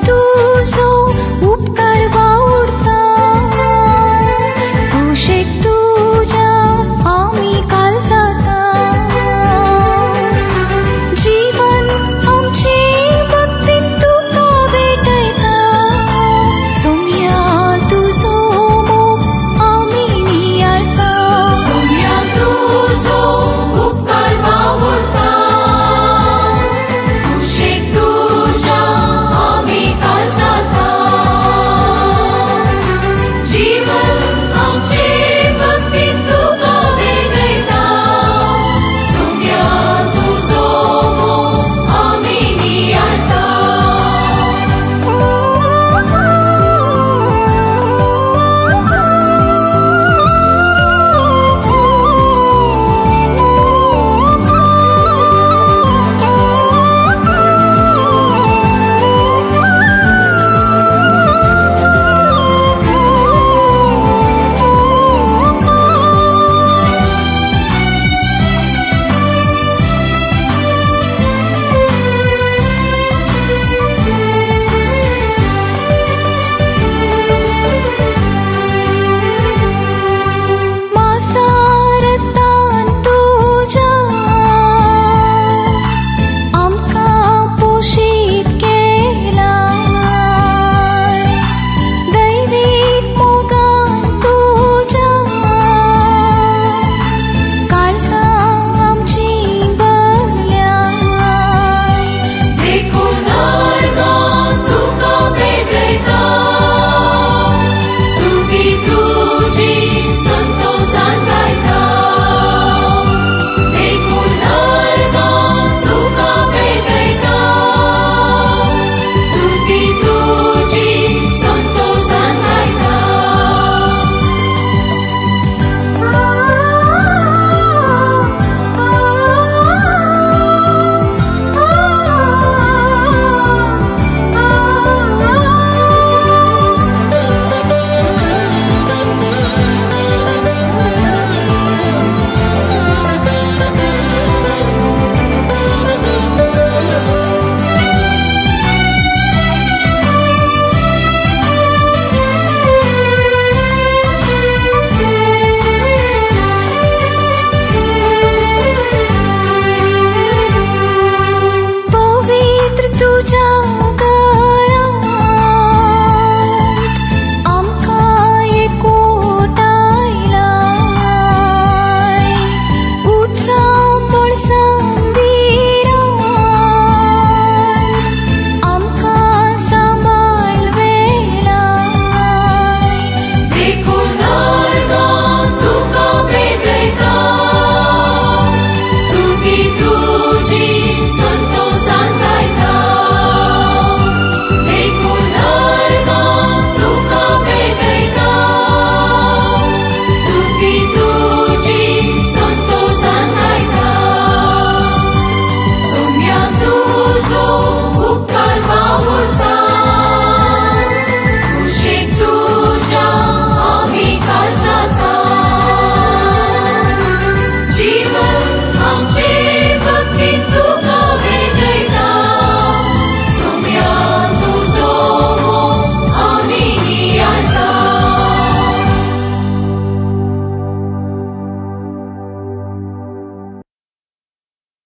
to Jesus.